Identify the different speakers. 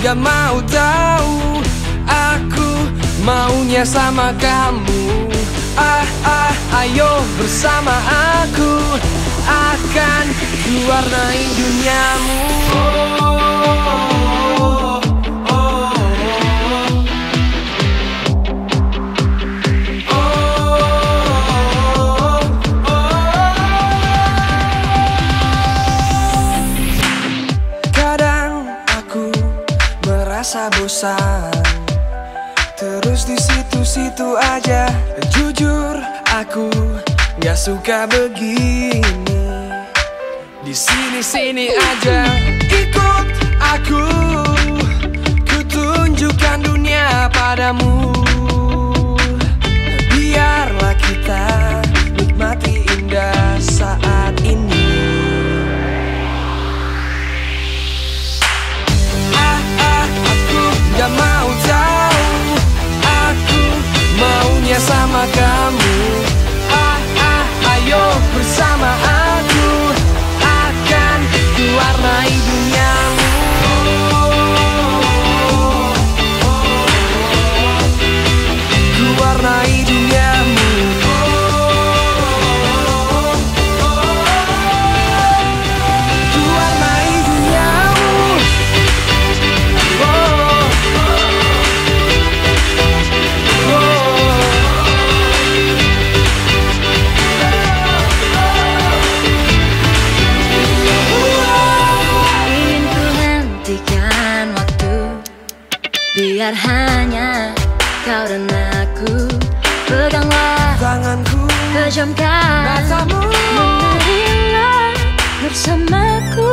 Speaker 1: Gak mau tahu Aku maunya sama kamu. Ah ah ayo bersama aku. Akan kuwarnai duniamu. Merasa bosan Terus di situ-situ aja Jujur aku gak suka begini. Di sini-sini aja Ikut aku. Ku tunjukkan dunia padamu
Speaker 2: Biar hanya kau dan aku. Peganglah
Speaker 1: Tanganku.
Speaker 2: kejamkan
Speaker 1: Matamu.
Speaker 2: Menarilah bersamaku